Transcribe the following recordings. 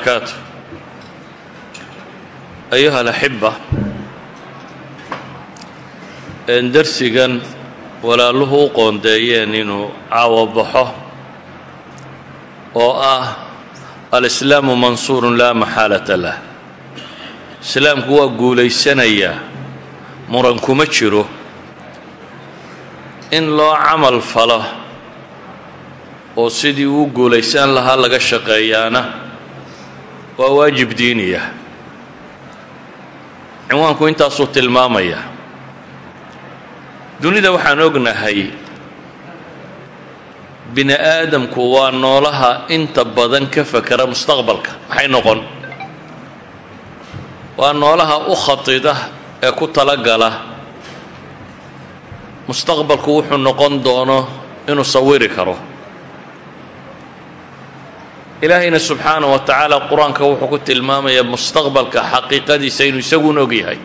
barakaatu ayuha alaxiba darsigan walaaluhu u qoondeeyeen inuu caawo baxo oo ah alislaamu mansuurun laa maxaalata lah islaamku waa guulaysanayaa muran kuma jiro in loo camal falo oo sidii uu guulaysan lahaa laga shaqeeyaana waa waajib diiniya cinwaanku intaasuu tilmaamaya. Dunida waxaan ognahay bini aadamku waa noolaha inta badan ka fakera mustaqbalka. Maxay noqon? Waa noolaha u khatida ee ku talagala. Mustaqbalku wuxuu noqon doono inuu sawiri karo ilaahayna subxaana wa tacaala qur-aanka wuxuu ku tilmaamayaa mustaqbalka xaqiiqadiisa inuu isaguuna og yahay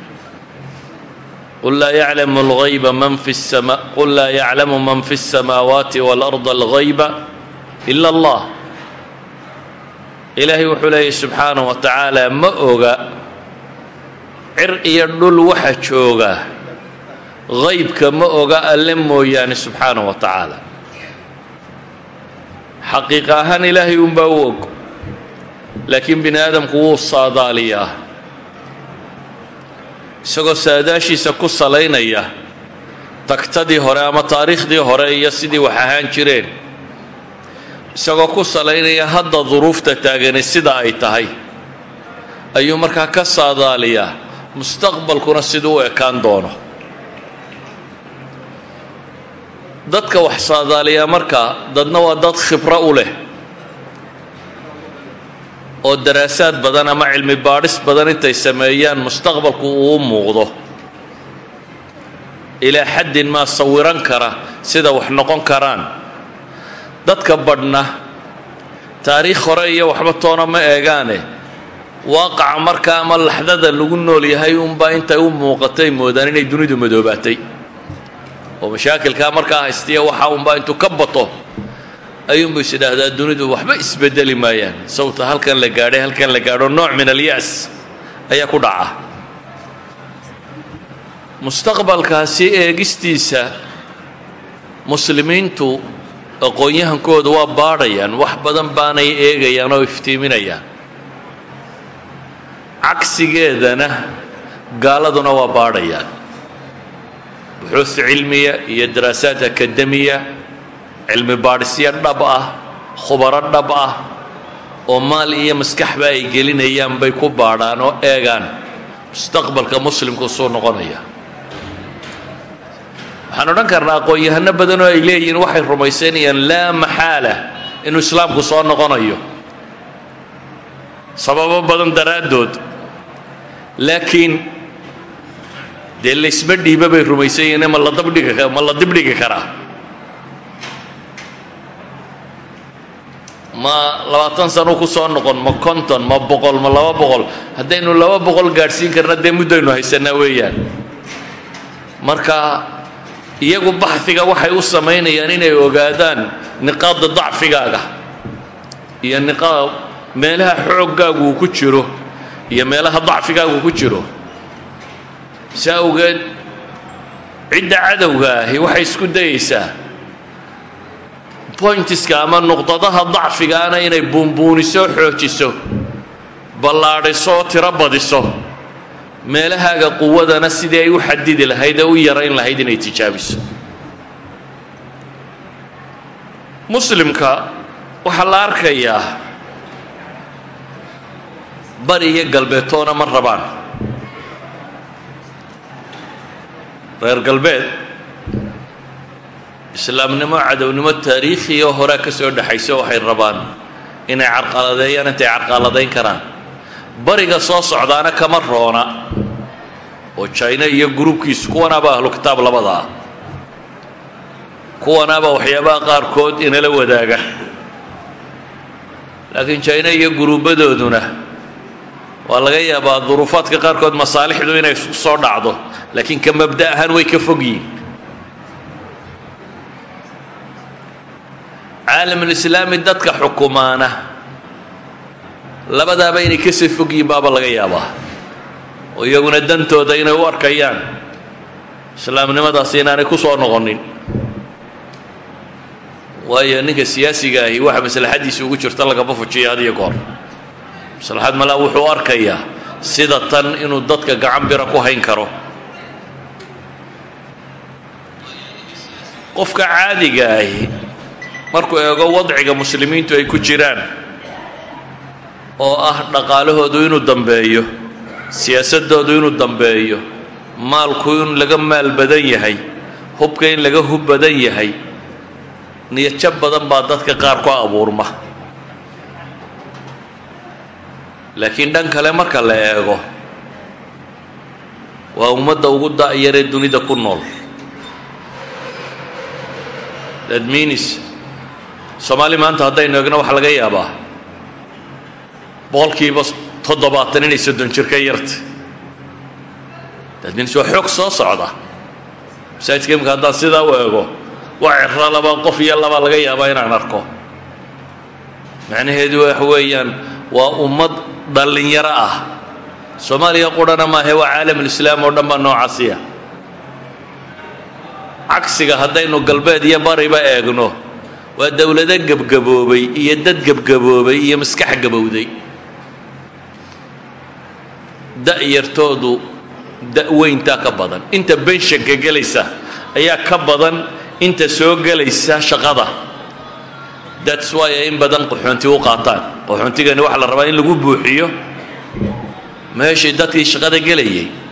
qul laa yaclamu alghayba man fi sama qul laa yaclamu man fi الsamaawaati wاlأrض alghayba ila allah ilaahay wuxuu leeyahy subxaana wa tacaala ma oga cir iyo dhul waxa jooga haybka ma oga alle mooyaane subxaana wa tacaala xaqiiqa ahaan ilaahay unbaa u og. Laakiin bini aadamku wuu saadaaliyaa. Isagoo saadaashiisa ku salaynaya tagtadii hore ama taariikhdii hore iyo sidii wax ahaan jireen. Isagoo ku salaynaya hadda duruufta taagani sida ay tahay. Ayuu markaa ka saadaaliyaa mustaqbalkuna siduu u ekaan doono dadka wax saadaaliyaa markaa dadna waa dad khibro u leh. Oo daraasaad badan ama cilmi baadhis badan intay sameeyaan mustaqbalku uu muuqdo. Ilaa xaddin maa sawiran kara sida wax noqon karaan. Dadka badhna taariikh hore iyo waxba toona ma eegaane. Waaqaca markaa ama laxdada lagu nool yahay unbaa intay u muuqatay moodaan inay dunidu madoobaatay oo mashaakilkaa markaa haystiya waxa unbaa intuu ka bato ayuunbu is idhaahdaa dunidu waxba isbedeli maayaan. Sawta halkan la gaadhay halkan la gaadho nooc min alya's ayaa ku dhaca. Mustaqbalkaasi eegistiisa muslimiintu aqoon-yahankooda waa baadhayaan wax badan baanay eegayaan oo iftiiminayaan. Cagsigeedana gaaladuna waa baadhayaan buxuus cilmiya iyo daraasaad akademiya cilmi baadhisyo dhab ah khubaro dhab ah oo maal iyo maskaxba ay gelinayaan bay ku baadhaan oo eegaan mustaqbalka muslimku suu noqonaya. Waxaan odhan karnaa aqoon-yahano badan oo ay leeyihiin waxay rumaysanayaan laa maxaala inuu islaamku soo noqonayo. Sababo badan daraaddood laakiin dee laysma dhiiba bay rumaysan yihiin ma la dabdhigi ma la dibdhigi karaa? Ma labaatan sano ku soo noqon ma konton ma boqol ma laba boqol. Haddaynu laba boqol gaadhsiin karna dee muddaynu haysanaa weeyaan. Marka iyagu baxhiga waxay u samaynayaan inay ogaadaan niqaada dacfigaaga. Iyo niqaad meelaha xooggaagu uu ku jiro iyo meelaha dacfigaagu ku jiro si awgeed cidda cadowga ahi waxay isku dayaysaa. Bointiska ama nuqdadaha dacfigaana inay buunbuuniso xoojiso ballaadhiso tiro badiso. Meelahaaga quwadana sidii ay u xadidi lahayd ee u yarayn lahayd inay tijaabiso. Muslimka waxaa la arkayaa bari iyo galbeedtoona ma rabaan reer galbeed. Islaamnimo cadownimo taariikhiyo horaa ka soo dhexayso waxay rabaan inay carqaladeeyaan intay carqaladayn karaan. Bariga soo socdaana kama roona oo jina iyo gruubkiisu kuwanaaba ahlu kitaab labada ah. Kuwanaaba waxyaabaha qaarkood inala wadaaga. Laakiin jina iyo guruubadooduna waa laga yaabaa duruufaadka qaarkood masaalixdu inay soo dhacdo laakiin ka mabda ahaan way ka fog yihiin caalamulislaami dadka xukumaana labadaaba inay ka sii fog yihiin baaba laga yaabaa oo iyaguna dantooda inay u arkayaan islaamnimadaasi inaanay ku soo noqonin waayo ninka siyaasiga ahi waxa maslaxaddiisa ugu jirta lagama fujiyo had iyo goor maslaxad malaa wuxuu arkayaa sida tan inuu dadka gacan bira ku hayn karo qofka caadiga ahi markuu eego wadciga muslimiintu ay ku jiraan oo ah dhaqaalahoodu inuu dambeeyo siyaasadoodu inuu dambeeyo maalku in laga maal badan yahay hubka in laga hub badan yahay niyadjab badan baa dadka qaar ku abuurma. Laakiin dhan kale marka la eego waa ummadda ugu da'yaree dunida ku nool means soomaali maanta haddaynu eegno waxaa laga yaabaa. Boqolkiiba toddobaatan inay soddon jir ka yarta means waa xoog soo socda. Masaajidka imika haddaan sidaa u waa ciro laba qof iyo laba laga yaabaa inaan arko. Macnaheedu waxa weeyaan waa ummad dhallinyaro ah. Soomaaliya qurhana maahe waa caalamulislaam oo dhan baa cagsiga haddaynu galbeed iyo bariba eegno waa dowlado gebgaboobay iyo dad gebgaboobay iyo maskax gabowday. Da'yartoodu ka badan. Inta benshanka gelaysa ayaa ka badan inta soo gelaysa shaqada. That's why ay in badan qaxoonti u qaataan. Qaxoontigani waxaa la rabaa in lagu buuxiyo. Meeshii dadkii shaqada gelayay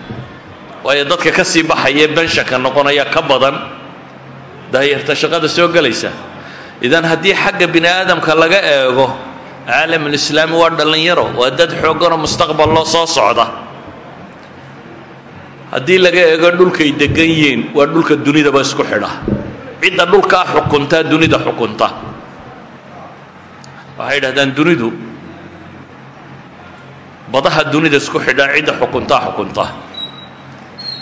waayo dadka ka sii baxaya benshanka noqonaya ka badan daayarta shaqada soo gelaysa. Idan haddii xagga bini aadamka laga eego caalamulislaami waa dhallinyaro waa dad xoogganoo mustaqbal loo soo socda. Haddii laga eego dhulkay degan yihiin waa dhulka dunidaba isku xidha. Cidda dhulkaa xukuntaa dunida xukunta. Waxay yidhahdaan dunidu badaha dunida isku xidha cidda xukuntaa xukunta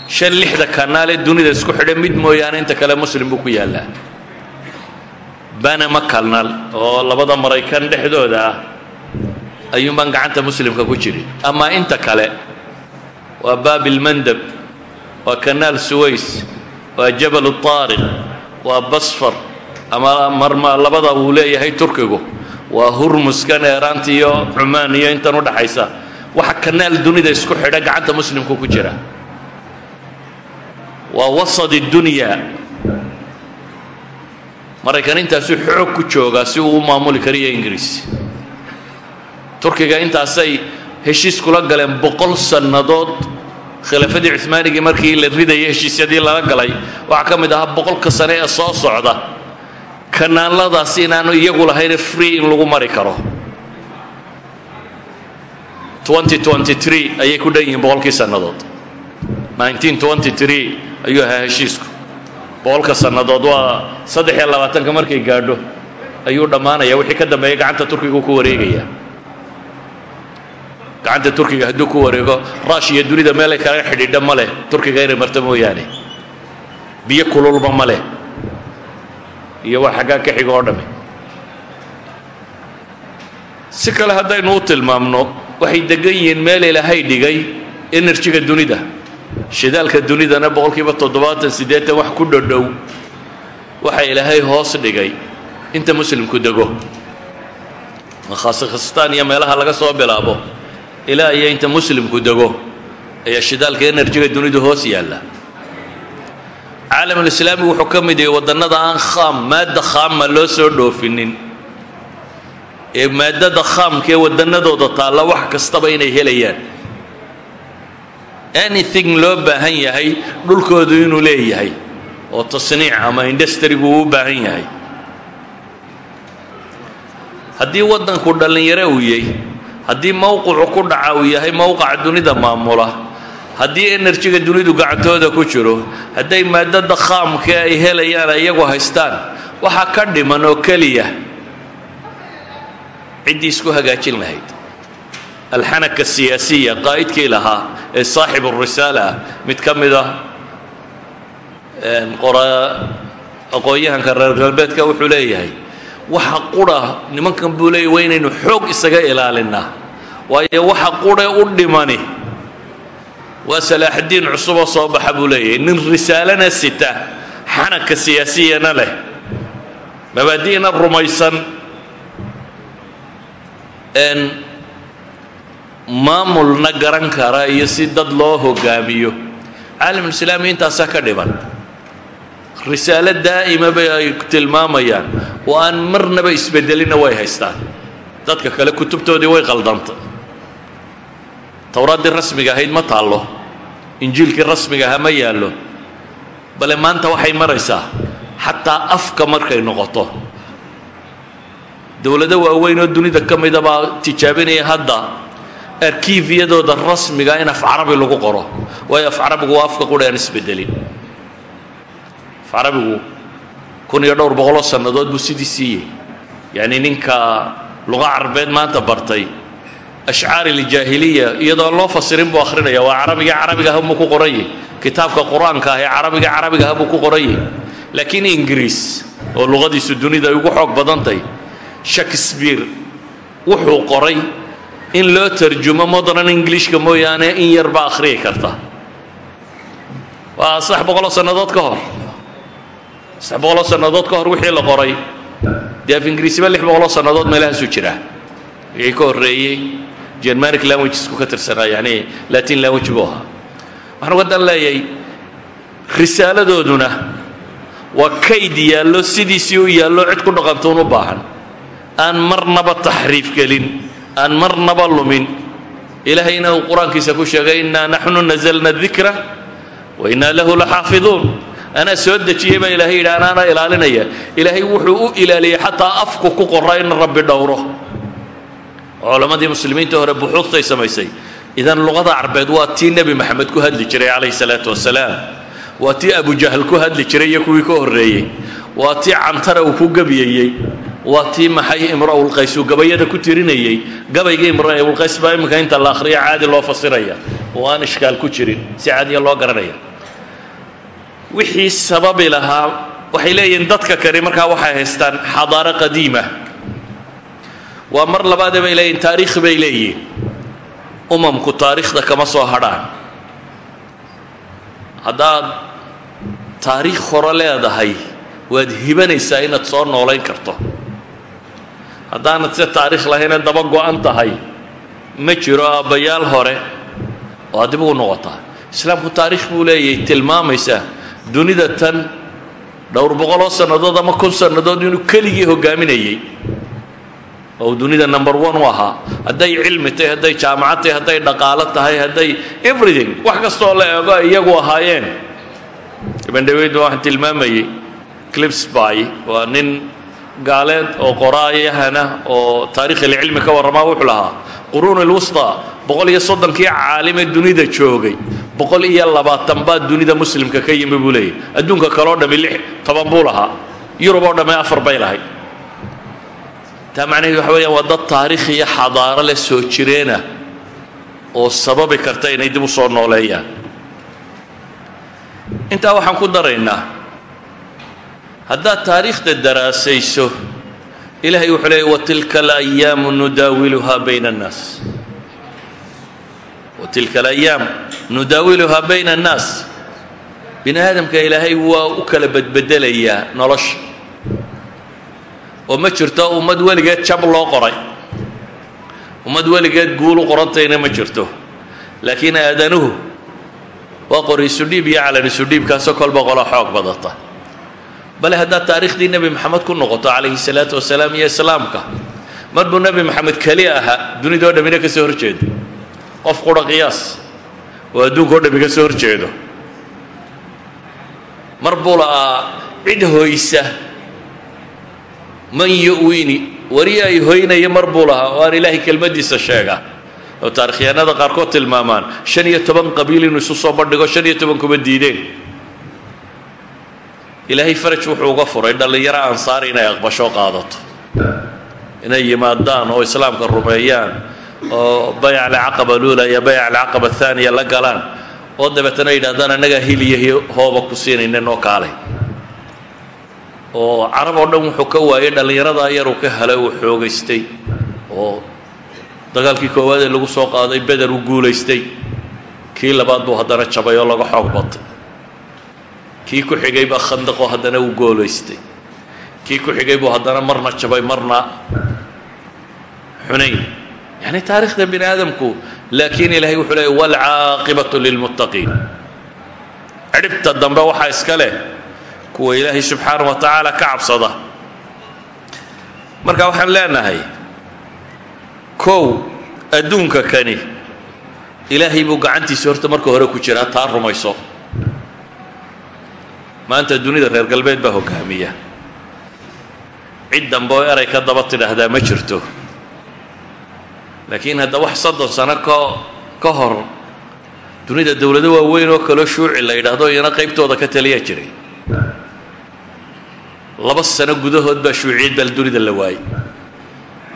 shan lixda kanaalee dunida isku xidha mid mooyaane inta kale muslim buu ku yaallaa. Banama canal oo labada maraykan dhexdooda ah ayuunbaan gacanta muslimka ku jirin. Amaa inta kale waa baabilmandab waa kanaal suways waa jabal taariq waa basfar ama marma labada uu leeyahay turkigu waa hurmuskan eeraanta iyo cumaan iyo intan u dhaxaysa. Waxa kanaal dunida isku xidha gacanta muslimku ku jira waa wasad dunya. Maraykan intaasuu xoog ku joogaa si uu u maamuli kariyo ingiriis. Turkiga intaasay heshiis kula galeen boqol sannadood khilaafadii cumaanigii markii la ridayay heshiisyadii lala galay waxaa ka mid ahaa boqolka sane ee soo socda. Kanaaladaas inaanu iyagu lahayne free in lagu mari karo. Ayay ku dhan yihiin boqolkii sannadood ayuu ahaa heshiisku boqolka sannadood waa saddex iyo labaatanka markay gaadho ayuu dhammaanaya wixii ka dambeeya gacanta turkiga ku wareegaya. Gacanta turkiga hadduu ku wareego rush iyo dunida meelay kala xidhiidha ma leh. Turkiga inay marto mooyaane. Biyo kululba ma leh. Iyo wax xaggaa ka xigo oo dhamme si kale haddaynu u tilmaamno waxay degan yihiin meel ilaahay dhigay enerjiga dunida shidaalka dunidana boqolkiiba toddobaatan siddeetan wax ku dhodhow. Waxa ilaahay hoos dhigay inta muslimku dego. Khaasakhistaan iyo meelaha laga soo bilaabo. Ilaa iyo inta muslimku dego ayaa shidaalka enerjiga dunidu hoos yaalla. Caalamulislaami wuxuu ka mid yahay waddannada aan khaam maadda khaama loo soo dhoofinin. Ee maaddada khaamka ee waddannadooda taalla wax kastaba inay helayaan anything loo baahan yahay dhulkoodu inuu leeyahay oo tasniic ama industrigu uu u baahan yahay. Haddii waddanku dhallinyaro uu yahy haddii mowqicu ku dhaca uu yahay mowqaca dunida maamula haddii enerjiga dunidu gacantooda ku jiro hadday maadada khaamka ay helayaan iyagu haystaan waxaa ka dhiman oo keliya ciddii isku hagaajin lahayd alxanaka asiyaasiya qaa'idkii lahaa ee saaxib risaala ah mid ka mid ah aqoon-yahanka reer galbeedka wuxuu leeyahay waxa qura nimankan buu leeyahy waa inaynu xoog isaga ilaalinaa waayo waxa qurhe u dhimani waa salaaxaddiin cusuboo soo baxa buu leeyahay. Nin risaalana sita xanagka siyaasiyana leh mabaadi'na rumaysan maamulna garan kara iyo si dad loo hogaamiyo. Caalamulislaami intaasaa ka dhiban risaalo daa'ima bay ay tilmaamayaan. Oo aan marnaba isbedelina way haystaan. Dadka kale kutubtoodii way qaldantay towraaddii rasmiga ahayd ma taallo. Injiilkii rasmiga ahaa ma yaallo. Bale maanta waxay maraysaa xataa afka markay noqoto. Dowlado waaweyn oo dunida ka mida baa tijaabinaya hadda arkiifyadooda rasmiga in af carabi lagu qoro waayo af carabigu waa afka quri aan isbedelin. Af carabigu kun iyo dhowr boqoloo sannadood buu sidii siiyey. Yacni ninka luqa carbeed maanta bartay ashcaar iljaahiliya iyadoo aan loo fasirin buu akhrinaya waa carabiga carabiga ah buu ku qoran yahy kitaabka qur'aanka ah ee carabiga carabiga ah buu ku qoran yahy laakiin ingiriis oo luqadiisu dunida ay ugu xoog badantahy shakespeare wuxuu qoray in loo tarjumo modern englishka mooyaane in yarba akhriyi karta waa saddex boqoloo sannadood ka hor saddex boqoloo sannadood ka hor wixii la qoray dee af ingiriisiba lix boqoloo sannadood meelahaasu jira wixii ka horreeyey germanic languagesku ka tirsanaa yani latin language buu ahaa waxaan uga dan leeyahay risaaladooduna waa kayd yaallo sidiisii u yaallo cid ku dhaqantuun u baahan aan marnaba taxriif gelin aan marnaba lumin. Ilaahayna uu qur'aankiisa ku sheegay innaa naxnu nazalna dikra wa innaa lahu laxaafiduun. Anaa soo dejiyey baa ilahay yidhi anaana ilaalinaya. Ilaahay wuxuu u ilaaliyey xataa afku ku qora in rabbi dhowro. Culammadii muslimiinta hore buxuudtay samaysay. Idan luqada carbeed waa tii nebi maxamed ku hadli jiray calayhi salaatu wasalaam waa tii abujahl ku hadli jiray iyo kuwii ka horreeyey. Waa tii cantara uu ku gebiyeyey waa tii maxay imra'ulqays uu gabayada ku tirinayey gabayga imra'ulqays baa iminka inta la akhriya caadi loo fasiraya. Oo aan ishkaal ku jirin si caadiya loo garanaya. Wixii sababi lahaa waxay leeyihiin dadka kani markaa waxay haystaan xadaaro qadiima. Waa mar labaade bay leeyihiin taariikh bay leeyihiin. Umamku taariikhda kama soo hadhaan. Haddaad taariikh hore leedahay waad hibanaysaa inaad soo noolayn karto haddaanad se taariikh lahayna daba go-an tahay ma jiro aabbayaal hore oo aad dib ugu noqotaa. Islaamku taariikh buu leeyahay tilmaamaysa dunida tan dhowr boqoloo sannadood ama kun sannadood inuu keligii hogaaminayey oo dunida number one u ahaa. Hadday cilmi tahay hadday jaamacad tahay hadday dhaqaalo tahay hadday everything wax kastaoo la eego ay iyagu ahaayeen. Ibn dhaweyd waxaan tilmaamayey clipsby waa nin gaaleed oo qoraayahana oo taarikh ilcilmi ka warramaa wuxuu lahaa quruun ilwusta boqol iyo soddonkii caalimee dunida joogay boqol iyo labaatan baa dunida muslimka ka yimi buu leeyahy adduunka kaleo dhami lix toban buu lahaa yurub oo dhamme afar bay lahayd. Taa macnaheed waxa weeyaan waa dad taariikh iyo xadaaro leh soo jireenah oo sababi karta inay dib u soo nooleeyaan. Intaa waxaan ku daraynaa haddaad taariikhda daraasayso ilahay wuxuu leeyay watilka alayaamu nudaawiluhaa bayna annaas. Watilka alayaam nudaawiluhaa bayna annaas. Bini aadamka ilaahay waa u kala bedbedelayaa nolosha. Oo ma jirto ummad weligeed jab loo qoray. Ummad weligeed guul u qorantayna ma jirto. Laakiin aadanuhu waa qori isudhiib iyo calan isudhiibkaasoo kolba qola xoog badata bale haddaad taariikhdii nebi maxamed ku noqoto calayhi salaatu wasalaam iyo islaamka mar buu nebi maxamed keli ahaa dunidao dhammina ka soo horjeedo qof qura qiyaas oo adduunka o dhami ka soo horjeedo mar buu la'aa cid hoysa man yu'wini wari ay hoynaya mar buu lahaa oo aan ilaahay kelmaddiisa sheega oo taarikhyahanada qaarkood tilmaamaan shan iyo toban qabiil inuu isu soo bandhigo shan iyo toban kuma diideen ilaahay faraj wuxuu uga furay dhallinyaro ansaari inay aqbasho qaadato. Inay yimaadaan oo islaamka rumeeyaan oo bayc alcaqaba luula iyo bayc alcaqaba ahaaniya la galaan oo dabeetana yidhahdaan annagaa hil iyo hooba ku siinayna noo kaalay oo carab oo dhan wuxuu ka waayay dhallinyaradaa yaruu ka helay uu xoogaystay oo dagaalkii koowaad ee lagu soo qaaday beder uu guulaystay. Kii labaad buu haddana jabay oo laga xoog batay kii ku xigay baa khandaqoo haddana uu goolaystay. Kii ku xigay buu haddana marna jabay marna xunayn. Yani taarikhda bini aadamku laakiin ilaahay wuxuu leeyay waalcaaqibatu lilmuttaqiin cidhibta dambe waxaa iska leh kuwa ilaahay subxaana wa tacaala ka cabsada. Marka waxaan leenahay kow adduunka kani ilaahay buu gacantiisa horta marka hore ku jiraa taa rumayso maanta dunida reer galbeed baa hoggaamiya cid dambe oo eray ka daba tidhaahdaa ma jirto. Laakiin hadda wax soddon sano ka ka hor dunida dowlado waaweyn oo kaloo shuuci la yidhaahdo iyana qaybtooda ka taliya jiray. Laba sano gudahood baa shuuciyad baa dunida la waayey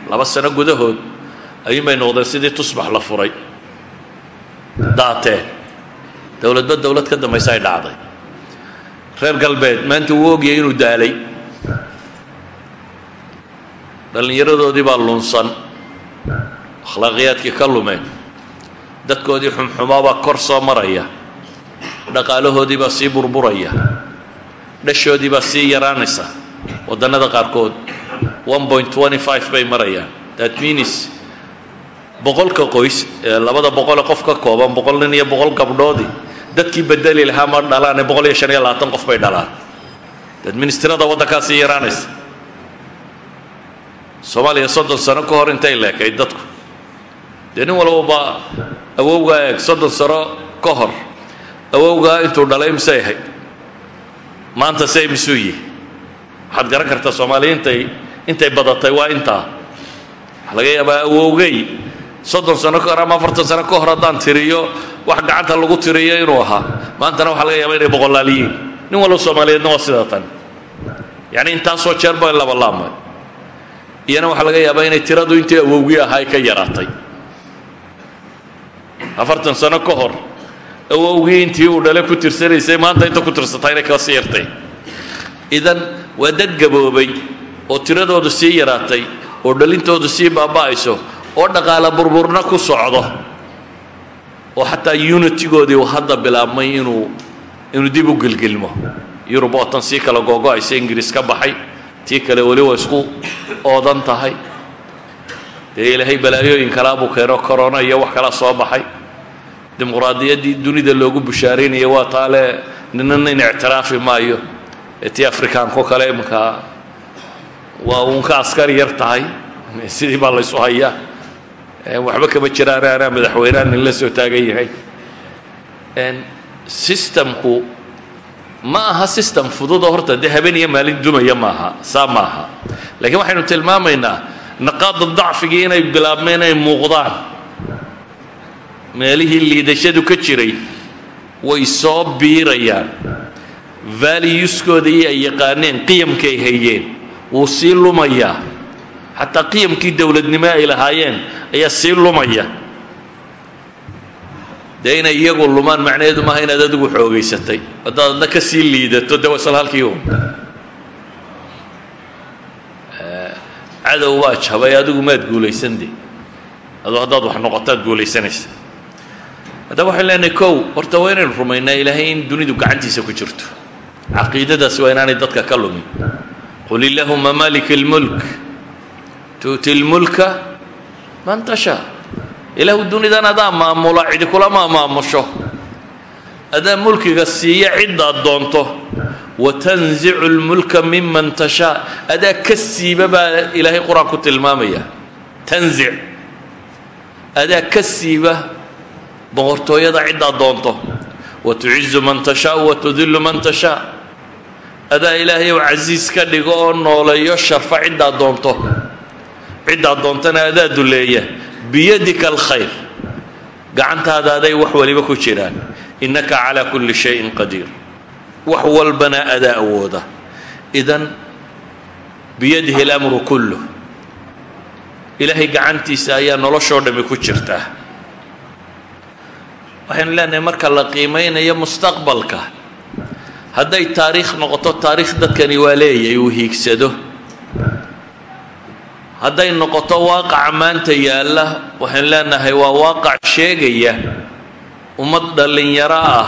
laba sano gudahood ayuun bay noqdeen sidii tusbax la furay. Daateen dowladba dowlad ka dambaysa ay dhacday reer galbeed. Maanta wuu ogyahay inuu daalay. Dhallinyaradoodii baa lunsan. Akhlaaqiyaadkii ka lumeen. Dadkoodii xumxumaabaa kor soo maraya. Dhaqaalahoodii baa sii burburaya. Dhashoodii baa sii yaraanaysa. Waddannada qaarkood bay marayaan. That means boqolka qoys ee labada boqole qof ka kooban boqol nin iyo boqol gabdhoodii dadkii bedeli lahaa ma dhalaane qof bay dhalaan. That means tirada waddankaa sii yaraanaysa soomaaliya soddon sano ka hor intay leekay dadku. Dee nin walbaba awowgaa eeg soddon sano ka hor. Awowgaa intuu dhalay misay ahayd maanta say misuu yihi waxaad garan kartaa soomaaliya intay badatay waa intaa. Waxaa laga yaabaa awowgay soddon sano ka hor ama afartan sano ka hor haddaan tiriyo wax gacanta lagu tiriyo inuu ahaa. Maantana waxaa laga yaaba inay boqolaaliyiin. Nin walba soomaaliyeedna waa sidaa tan yacni intaasoo jeer bay labalaamay iyana waxaa laga yaabaa inay tiradu intii awowgii ahaa ka yaraatay. Afartan sano ka hor awowgii intii uu dhale ku tirsanaysay maanta inta ku tirsataa inay ka sii yartay idan waa dad gaboobay oo tiradoodu sii yaraatay oo dhalintoodu sii baaba'ayso oo dhaqaala burburna ku socdo oo xataa unitigoodii hadda bilaabmay inuu inuu dib u gelgelmo yurub oo tan sii kala googo-aysa ingiriis ka baxay tii kale weli waa isku oodan tahay. Dee ilaahay balaayooyin kalaabuu keeno corona iyo wax kala soo baxay. Dimuqraadiyaddii dunida loogu bushaaraynaya waa taale nina nin ictiraafi maayo. Ee tii afrikaanko kale imankaa waa uunka askari yar tahay. Sidii baa laysu hayaa waxba kama jiraan anaa madaxweyneha nin la soo taagan yahay. Systemku ma aha system fududoo horta dee habeen iyo maalin dumaya maaha saa maaha. Laakiin waxaynu tilmaamaynaa naqaada dacfigii inay bilaabmeen inay muuqdaan. Meelihii liidashadu ka jiray way soo biirayaan. Valueskoodii ay yaqaaneen qiyamkii ay hayeen wuu sii lumayaa xataa qiyamkii dowladnimo ay lahaayeen ayaa sii lumaya. Dee inay iyagu lumaan macnaheedu maaha inaad adigu xoogaysatay. Haddaad adna ka sii liidato de waa isla halkii cadow baa jabay adigu maad guulaysan de adoo haddaad wax noqotaad guulaysanaysa. Haddaba waxaan leenahay kow horta waa inaynu rumaynaa ilaahay in dunidu gacantiisa ku jirto. Caqiidadaasi waa inaanay dadka ka lumin. Qul illahuma malika اlmulk tu'ti اlmulka man tashaa ilaahu dunidan adaa maamula cidi kulama maamusho adaa mulkiga siiya ciddaad doonto watanzicu اlmulka miman tashaa adaa ka siiba baa ilaahay qur'aan ku tilmaamaya tanzic adaa ka siiba boqortooyada ciddaad doonto watucizu man tashaau watudillu man tashaa adaa ilaahay ou casiis ka dhigo oo nooleeyo sharfa ciddaad doonto ciddaad doontana adaa duleeya. Biyadika alkhayr gacantaada aday wax waliba ku jiraan. Innaka calaa kulli shayin qadiir. Wax walbana adaa awooda. Idan biyadihi اlamru kulluh ilaahay gacantiisa ayaa noloshoo dhami ku jirtaa waxaynu leenahay marka la qiimeynayo mustaqbalka hadday taariikh noqoto taariikh dadkani waa leeyahay uu hiigsado hadday noqoto waaqaca maanta yaalla waxaan leenahay waa waaqac sheegaya ummad dhallinyaro ah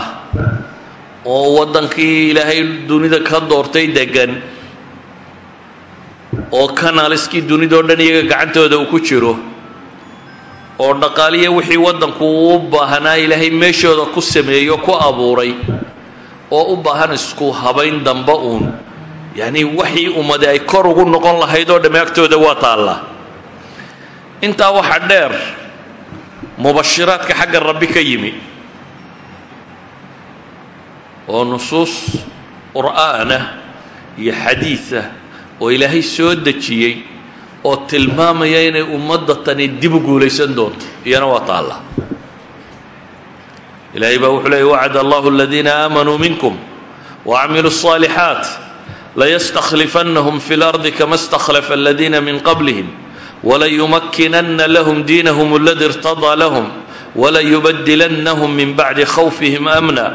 oo waddankii ilaahay dunida ka doortay degan oo kanaliskii dunidao dhan iyaga gacantooda uu ku jiro oo dhaqaaliya wixii waddanku u baahanaa ilaahay meeshooda ku sameeyo ku abuuray oo u baahan isku habayn damba uun yacnii waxii ummade ay kor ugu noqon lahayd oo dhamme agtooda waa taallaa intaa waxaa dheer mubashiraadka xagga rabbi ka yimi oo nusuus qur'aanah iyo xadiidah oo ilaahay soo dejiyey oo tilmaamaya inay ummadda tani dib u guulaysan doonto iyana waa taalla ilaahay baa wuxuu leeyay wacad allahu aladiina aamanuu minkum wacamiluu الصaalixaat laystakhlifanahum fi lardi kama stakhlafa aladiina min qablihim walayumakinana lahum diinahum aladi irtadaa lahum walayubadilanahum min bacdi khawfihim amna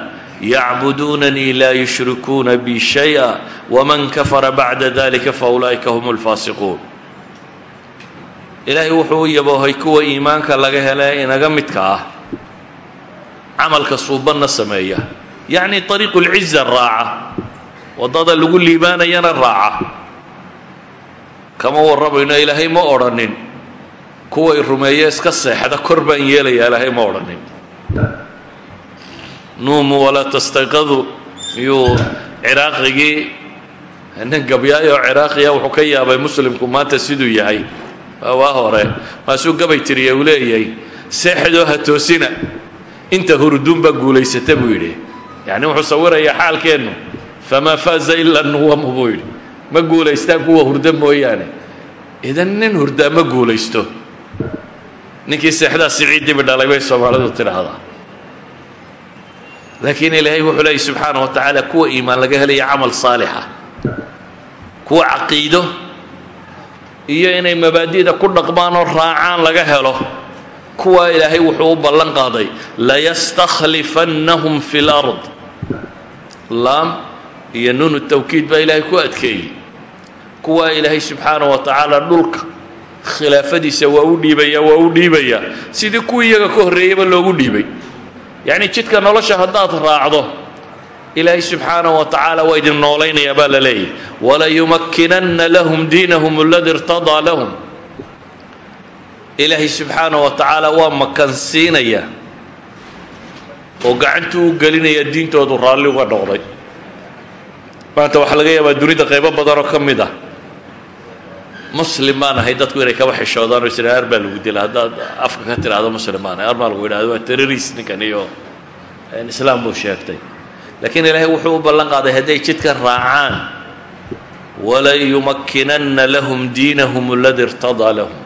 yacbuduunanii laa yushrikuuna bi shaya waman kafara bacda dalika faulaa'ika hum lfaasiquun ilaahay wuxuu u yaboohay kuwa iimaanka laga hele inaga midka ah camalka suubanna sameeya yacni ariiqu lciza raaca waddada lagu liibaanayana raaca. Kama warramayno ilaahay ma odhanin. Kuway rumeeye iska seexda kor baan yeelaya ilaahay ma odhanin. Nuumu walaa tastayqadu miyuu ciraaqigii nin gabyaayo ciraaqiya wuxuu ka yaabay muslimku maanta siduu yahay. Waa hore maasuu gabay tiriye uu leeyahay seexdoo ha toosina. Inta hurduun baa guulaysata buu yidhi. Yacni wuxuu sawirayaa xaalkeennu famaa faaza ilaa nuwamu buu yidhi ma guulaystaan kuwa hurdo mooyaane idan nin hurdaa ma guulaysto ninkii seexdaa siciid dibi dhalay bay soomaalidu tidhaahdaa laakiin ilaahay wuxuu leeyay subxaana wa tacaala kuwa iimaan laga helaya camal saalixa kuwa caqiido iyo inay mabaadi'da ku dhaqmaan oo raacaan laga helo kuwa ilaahay wuxuu u ballan qaaday layastakhlifannahum fi lard laam iyo nuunu tawkiid baa ilaahay ku adkeeyey. Kuwa ilaahay subxaana wa tacaala dhulka khilaafadiisa waa u dhiibaya waa u dhiibaya. Sidii kuwii iyaga ka horreeyeyba loogu dhiibay. Yacni jidka nolosha haddaad raacdo ilaahay subxaana wa tacaala waa idin noolaynayaa baa la leeyahy walayumakkinanna lahum diinahum aladi irtadaa lahum. Ilaahay subxaana wa tacaala waa makansiinaya oo gacantuu u gelinaya diintoodu raalli uga noqday maanta waxaa laga yaabaa dunida qaybo badan oo ka mid ah. Muslim baan ahay dadku inay kaba xishoodaan oo isra ar baa lagu dila haddaad afka ka tidhaahdo muslim baan ahay ar baa lagu yidhahdo waa terrorist ninkan iyo islaam buu sheegtay. Laakiin ilaahay wuxuu u ballan qaaday hadday jidka raacaan walayumakkinanna lahum diinahum aladi irtadaa lahum.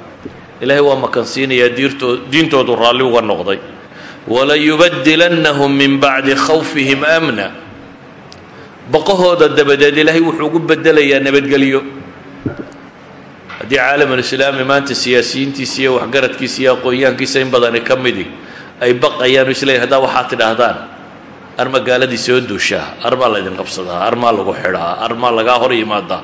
Ilaahay waa makansiinayaa diirtoo diintoodu raalli uga noqday. Walayubadilannahum min bacdi khawfihim amna boqahooda dabadeed ilaahay wuxuu ugu bedelayaa nabadgelyo. Haddii caalamulislaami maanta siyaasiyiintiisa iyo waxgaradkiisa iyo aqoonyahankiisa in badani ka midi ay baqayaan isleeyiin haddaa waxaad tidhaahdaan ar magaaladii soo duushaa armaa laydin qabsadaa armaa lagu xidhaa armaa lagaa hor yimaadaa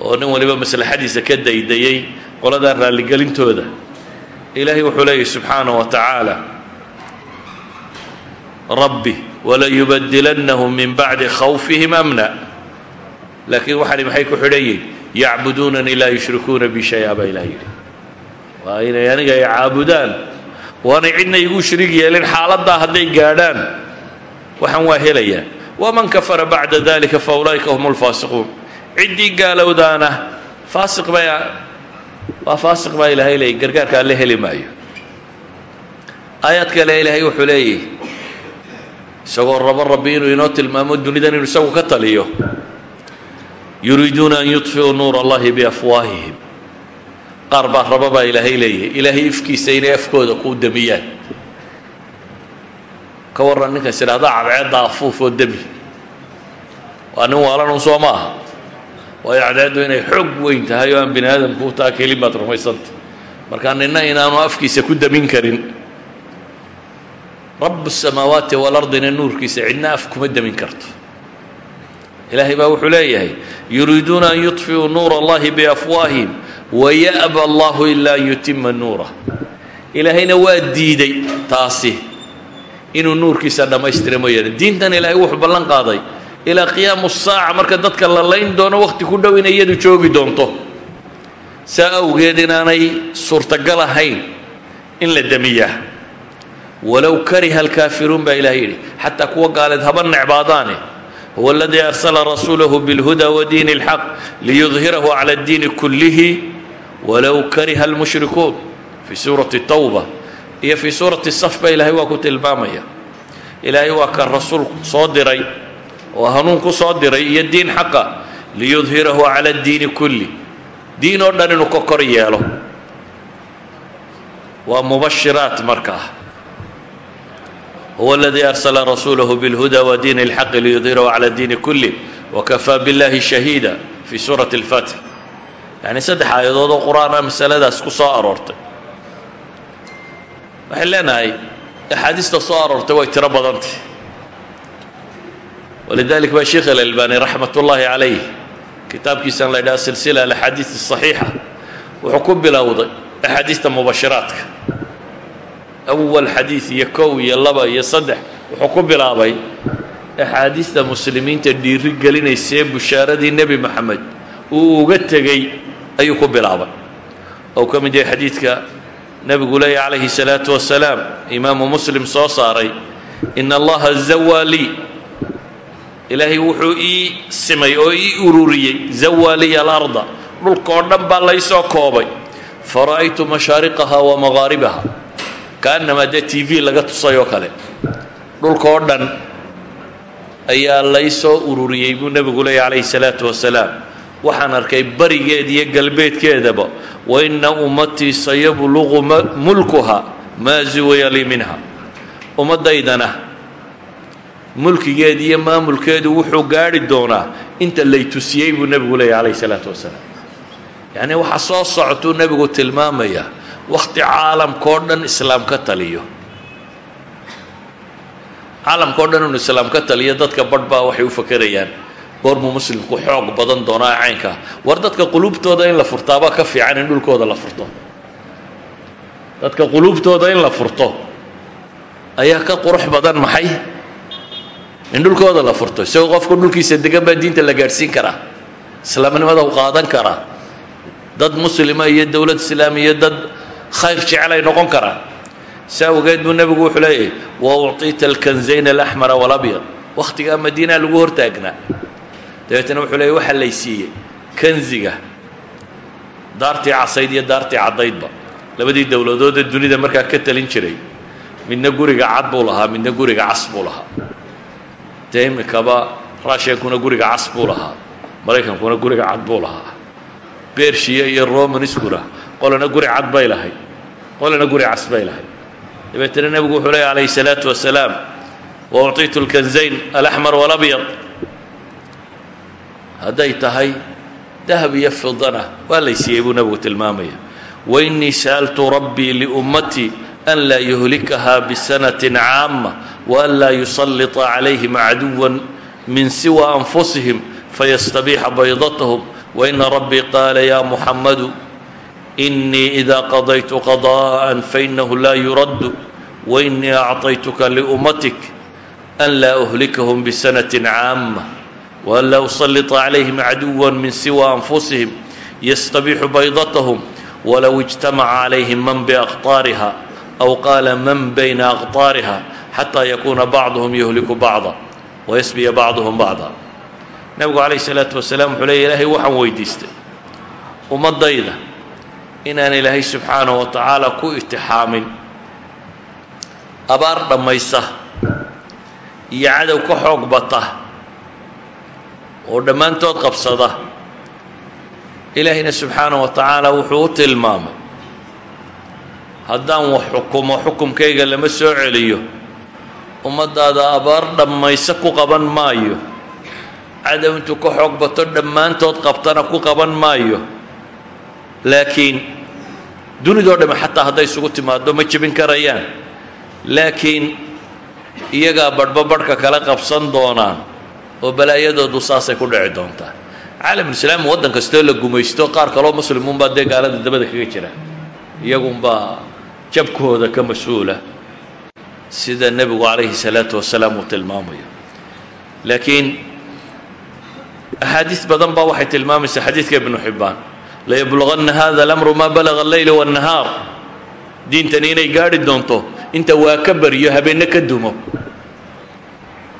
oo nin waliba maslaxadiisa ka daydayay qoladaa raalligelintooda. Ilaahay wuxuu leeyahy subxaana wa tacaala rabbi walayubadilannahum min bacdi khawfihim amna laakiin waxaani maxay ku xidhan yihiin yacbuduunanii laa yushrikuuna bi shay-a baa ilaah yidhi waa inay aniga ay caabudaan waanay cidna igu shrig yeelin xaaladdaa hadday gaadhaan waxaan waa helayaa waman kafara bacda dalika fa ulaa'ika hum lfaasiquun ciddii gaalowdaana faasiq bay waa faasiq baa ilaahay leeyay gargaarka alle heli maayo aayaad kale ilaahay wuxuu leeyahy isagoo rabo rabbi inuu inoo tilmaamo dunidan inuu isagu ka taliyo. Yuriiduuna an yudfiuu nuur allahi biafwaahihim. Qaar baa raba baa ilaahay leeyahay. Ilaahay ifkiisa inay afkooda ku demiyaan. Ka warran ninkaas idhahda cadceedda afuufoo demi. Waa nin waalanun soo ma waayo cadceeddu inay xoog weyn tahay oo aan bini aadamku u taa kelin baad rumaysanta markaa nina inaanu afkiisa ku demin karin rabu samaawaati walardina nuurkiisa cidna af kuma demin karto. Ilaahay baa wuxuu leeyahay yuriiduuna an yuطfiuu nuura اllahi biafwaahihim waya'ba allahu ilaa an yutima nuurah ilaahayna waa diiday taasi inuu nuurkiisa dhammaystira mooyaane. Diintan ilaahay wuxuu ballan qaaday ilaa qiyaamu saaca marka dadka la layn doono wakhti ku dhow inay iyadu joogi doonto. Saa awgeed inaanay suurtagal ahayn in la demiyaa walow kariha alkaafiruun baa ilahay yidhi xataa kuwa gaaleed haba necbaadaane huwa aladii arsala rasuulahu bilhuda wadiini اlxaq liyudhirahu cala اddiini kullihi walow kariha almushrikuun fii suurati tawba iyo fii suurati saf ba ilaahay waa ku tilmaamaya ilaahay waa kan rasuul soo diray oo hanuun ku soo diray iyo diin xaqa liyudhirahu cala اddiini kulli diin oo dhan inuu ka kor yeelo waa mubashiraat markaa huwa aladii arsala rasuulahu bilhuda wa diini اlxaqi liyudhirahu cala diini kulli wakafaa biاllahi shahiida fii suurati اlfatx yacni saddex aayadood oo qur-aan ah masaladaas ku soo aroortay waxay leenahay axaadiista soo aroortay way tiro badantay walidalik baa sheikh alalbani raxmat ullaahi calayh kitaabkiisan la ydhaha silsila alaxaadiis asaxiixa wuxuu ku bilowday axaadiista mubashiraadka awal xadiid iyo kow iyo laba iyo saddex wuxuu ku bilaabay axaadiista muslimiinta dhiiri gelinaysee bushaaradii nebi moxamed uu uga tegey ayuu ku bilaabay ou ka mid yahay xadiidka nebigu leeya calayhi salaatu wasalaam imaamu muslim soo saaray ina allaha zawaa lii ilaahay wuxuu ii simay oo ii ururiyey zawaa liya alarda dhulka oo dhan baa laysoo koobay fara'aytu mashaariqaha wa maqaaribaha kaannamaa dee t v laga tusay oo kale. Dhulka oo dhan ayaa laysoo ururiyey buu nebigu leeya calayhi salaatu wasalaam waxaan arkay barigeed iyo galbeedkeedaba wa ina ummatii sayabluqu mulkuha maa zuwaya lii minha ummaddaydana mulkigeed iyo maamulkeedu wuxuu gaadhi doonaa inta lay tusiyey buu nebigu leeya calayhi salaatu wasalaam yacnii waxaa soo socotuu nebigu tilmaamayaa wakhti caalamkao dhan islaam ka taliyo. Caalamkao dhan inuu islaam ka taliyo dadka badh baa waxay u fakerayaan goormuu muslimku xoog badan doonaa caynkaa war dadka quluubtooda in la furtaabaa ka fiican in dhulkooda la furto. Dadka quluubtooda in la furto ayaa ka qurux badan maxay? In dhulkooda la furto. Isagoo qofku dhulkiisa degan baa diinta la gaadhsiin karaa. Islaamnimada u qaadan karaa. Dad muslima iyo dowlad islaamiya dad khayr jecelay noqon karaan. Si awgeed buu nebigu wuxuu leeyahay wa ucطita alkanzayn alaxmara walabyad. Wakhtigaa madiinaa lagu hortaagnaa. Dabeetana wuxuu leeyay waxaa lay siiyey kanziga daartii casayd iyo daartii caddaydba. Labadii dowladoodee dunida markaa ka talin jiray midna guriga cad buu lahaa midna guriga cas buu lahaa. Dee imikaba rushyankuna guriga cas buu lahaa maraykankuna guriga cad buu lahaa. Bershiya iyo romanskuna qolana guri cad bay lahayd qolana guri cas bay lahayd dabeetana nebigu wuxuu leeya calayhi الsalaatu wasalaam wa ucطitu اlkanzayn alaxmar walabyad hadday tahay dahab iyo fidana waa lay siiyey buu nebigu tilmaamaya wainii sa'altu rabbii liummatii an laa yuhlikaha bisanaةi caama waan laa yusalliطa calayhim caduwa min siwa anfusihim fayastabiixa baydatahum waina rabbii qaala ya muxamadu inii ida qadaytu qadاءa fainahu laa yuraddu wainii acطaytuka liummatik an laa uhlikahum bisanaةi caama waan laa usalliطa calayhim caduwa min siwa anfusihim yastabiixu baydatahum walow اجtamaca calayhim man biaqطaariha aw qaala man bayna aqطaariha xataa yakuuna bacduhum yuhliku bacda wayasbiya bacduhum bacda nebigu calayh الsalaatu wasalaam wuxuu leeya ilaahay waxaan weydiistay ummaddayda inaan ilaahay subxaanaه wa tacaala ku itixaamin abaar dhammaysa iyo cadow ka xoog bata oo dhammaantood qabsada ilaahayna subxaanaه wa tacaala wuxuu u tilmaamay haddaan wax xukumo xukumkayga lama soo celiyo ummaddaada abaar dhammayse ku qaban maayo cadow intuu ka xoog bato dhammaantood qabtana ku qaban maayo laakiin dunidoo dhamme xataa hadday isugu timaado ma jebin karayaan. Laakiin iyagaa badhba badhka kala qabsan doonaan oo balaayadoodu saasay ku dhici doontaa. Caalamulislaam waddan kastoo la gumaysto qaar kaloo muslimuunbaa dee gaalada dabada kaga jira. Iyagunbaa jabkooda ka mas'uula. Sida nebigu calayhi salaatu wasalaam uu tilmaamayo. Laakiin axaadiis badan baa waxay tilmaamaysaa xadiidka ibnu xibbaan layabluganna hada alamru maa balaga alleyla waannahaar diintani inay gaadhi doonto inta waa ka baryo habeenna ka dumo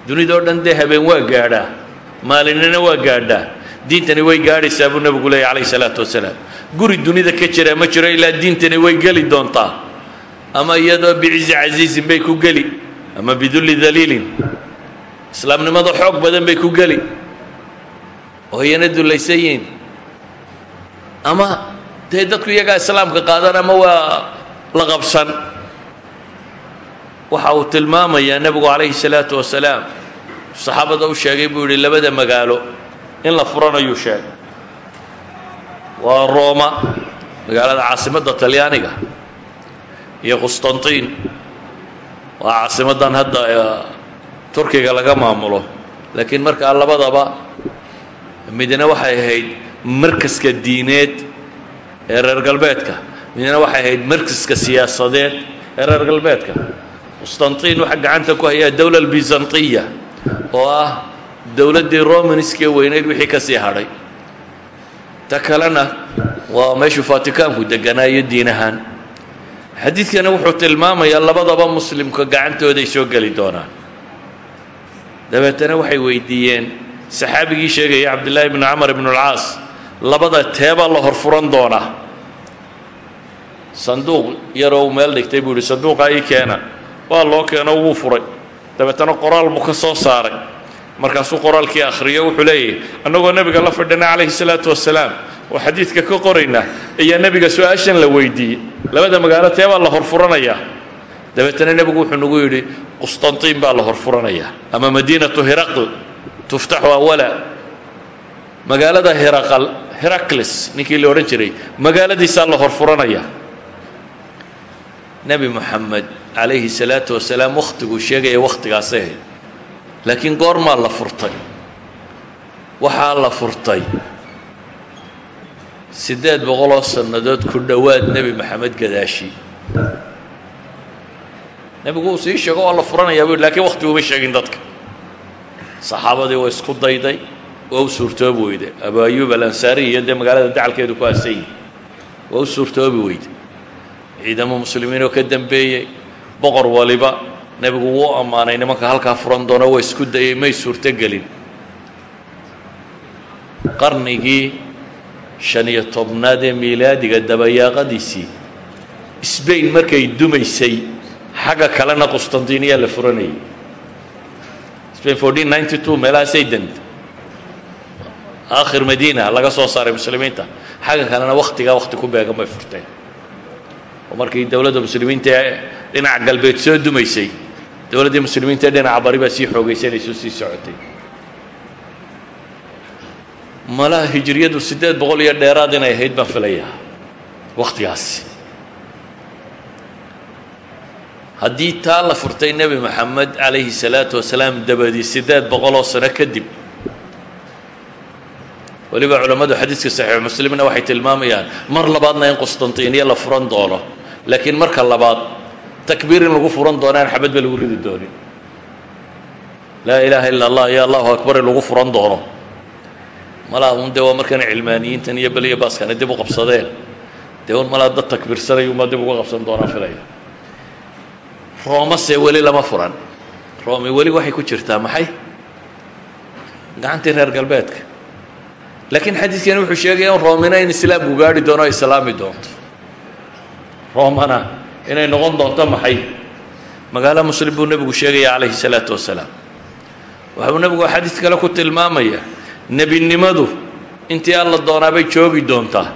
dunidao dhan dee habeen waa gaadhaa maalinina waa gaadhaa diintani way gaadhaysaa buu nebigu leeyay calayhi salaatu wasalaam guri dunida ka jira ma jiro ilaa diintani way geli doontaa ama iyadoo bicizi casiizin bay ku geli ama bidulli daliilin islaamnimada xoog badan bay ku geli oo iyana dullaysan yihiin ama dee dadku iyagaa islaamka qaadan ama waa la qabsan. Waxa uu tilmaamayaa nebigu calayhi salaatu wasalaam. Saxaabada u sheegay buu yidhi labada magaalo in la furanayuu sheegay. Waa rooma magaalada caasimadda talyaaniga iyo qustantiin. Waa caasimaddan hadda turkiga laga maamulo. Laakiin markaa labadaba midna waxay ahayd markaska diineed ee reer galbeedka. Midna waxay ahayd markaska siyaasadeed ee reer galbeedka. Qustantiin waxaa gacanta ku hayaa dowla albizantiya oo ah dowladdii romanskee weyneyd wixii ka sii hadhay. Ta kalena waa meeshuu fatikaanku deganaayo diin ahaan. Xadiidkani wuxuu tilmaamayaa labadaba muslimka gacantooday soo geli doonaan. Dabeetana waxay weydiiyeen saxaabigii sheegaya cabdillaahi bnu camar ibnu alcaas labada teebaa la hor furan doonaa sanduuq yaroo uu meel dhigtay buu yihi sanduuqa ii keena. Waa loo keeno wuu furay. Dabeetana qoraal buu ka soo saaray. Markaasuu qoraalkii akhriyo wuxuu leeyahy annagoo nebiga la fadhina calayhi salaatu wasalaam oo xadiidka ka qorayna ayaa nebiga su'aashan la weydiiyey. Labada magaalo teebaa la hor furanayaa dabeetana nebigu wuxuu nagu yidhi qustantiin baa la hor furanayaa ama madiinatu hiraql tuftaxu awala magaalada hiraqal heracles ninkii la odhan jiray magaaladiisaa la hor furanaya nebi moxamed calayhi salaatu wasalaam wakhtiguu sheegaya wakhtigaasay ahayd laakiin goormaa la furtay. Waxaa la furtay. Siddeed boqoloo ku dhowaad nebi maxamed gadaashi. Nebigu uu sii sheego la furanayaa buu lakiin wakhtiguma sheegin dadka. Saxaabadii waa isku dayday waa u suurtoobi weyde abu ayuub alansaari iyo dee magaalada dacalkeedu ku aasan yihi waa u suurtoobi weyde ciidamo muslimiin oo ka dambeeyey. Boqor waliba nebigu wuu ammaanay nimanka halkaa furan doono waa isku dayay may suurtogelin qarnigii shan iyo tobnaad ee miilaadiga dabayaaqadiisii sbain markay dumaysay xagga kalena qustantiniya la furanayay. Spain meelahaasay danta aakhir madiina laga soo saaray muslimiinta. Xagga kalena wakhtigaa wakhti ku beegan bay furteen oo markii dowladda muslimiinta ee dhinaca galbeed soo dumaysay dowladdii muslimiinta ee dhinaca bari baa sii xoogaysanayso sii socotay. Malaha hijriyadu siddeed boqol iyo dheeraad inay ahayd baan filayaa wakhtigaasi haddii taa la furtay nebi moxamed calayhi salaatu wasalaam dabadii siddeed boqoloo sano kadib weliba culammadu xadiiska saxiix muslimna waxay tilmaamayaan mar labaadna in qustantiniya la furan doono. Laakiin marka labaad takbiir in lagu furan doono aan xabadba lagu ridi doonin laa ilaaha illa allah iyo allahu akbar in lagu furan doono. Malaa un dee waa markana cilmaaniyiintan iyo beliya baaskana dib u qabsadeen. Dee un malaa dad takbiirsanay umaa dib uga qabsan doonaan filaya roomase weli lama furan. Roomi weli waxay ku jirtaa maxay? Gacantii reer galbeedka laakiin xadiidkani wuxuu sheegaya in roomina in islaamku gaadhi doono o islaami doonto. Roomana inay noqon doonto maxay? Magaalo muslim buu nebigu sheegaya calayhi salaatu wasalaam. Waxuu nebigu xadiid kale ku tilmaamaya nebinimadu intii alla doonaabay joogi doontaa.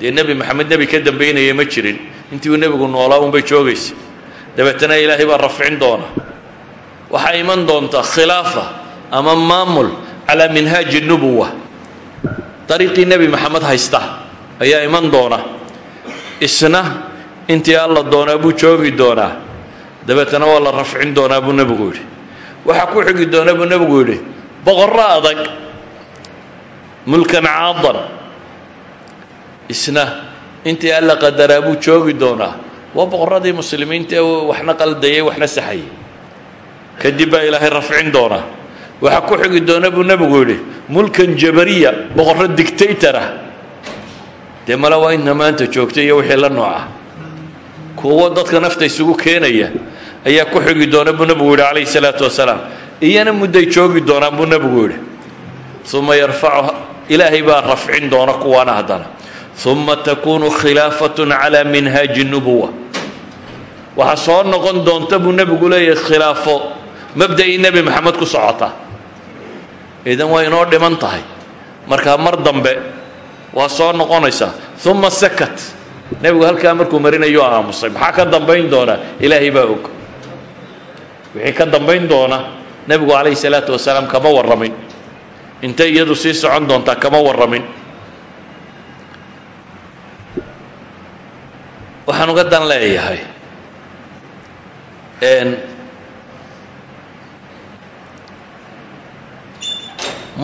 Dee nebi maxamed nebi ka dambaynaya ma jirin intii uu nebigu noolaa unbay joogaysa. Dabeetana ilaahay baa rafcin doona. Waxaa iman doonta khilaafa ama maamul calaa minhaaji nubuwa dariiqii nebi maxamed haysta ayaa iman doona. Isna intii alla doonaa buu joogi doonaa dabeetana waa la rafcin doonaa buu nebigu yidhi. Waxaa ku xigi doona buu nebigu yidhi boqorro adag mulkan caadan. Isna intii alla qadaraa buu joogi doonaa waa boqorradii muslimiinta ee waxna qaldayay waxna saxayay. Kadib baa ilaahay rafcin doonaa waxaa ku xigi doona buu nebigu yidhi mulkan jabariya boqorro dictatorah dee male waa inta maanta joogta iyo wixii la nooca kuwo dadka nafta isugu keenaya ayaa ku xigi doona buu nebigu yidhi calayhi salaatu wasalaam. Iyana mudday joogi doonaan buu nebigu yidhi. Uma yarfacu ilaahay baa rafcin doona kuwaana haddana. Uma takunu khilaafatun calaa minhaaji nubuwa. Waxaa soo noqon doonta buu nebigu leeyahay khilaafo mabda'ii nebi maxamed ku socota idan way inoo dhiman tahay. Markaa mar dambe waa soo noqonaysaa uma sakat. Nebigu halkaa markuu marinayo aamusay. Maxaa ka dambayn doona? Ilaahay baa og. Wixii ka dambayn doona nebigu calayhi salaatu wasalaam kama warramin. Intay iyadu sii socon doontaa kama warramin. Waxaan uga dan leeyahay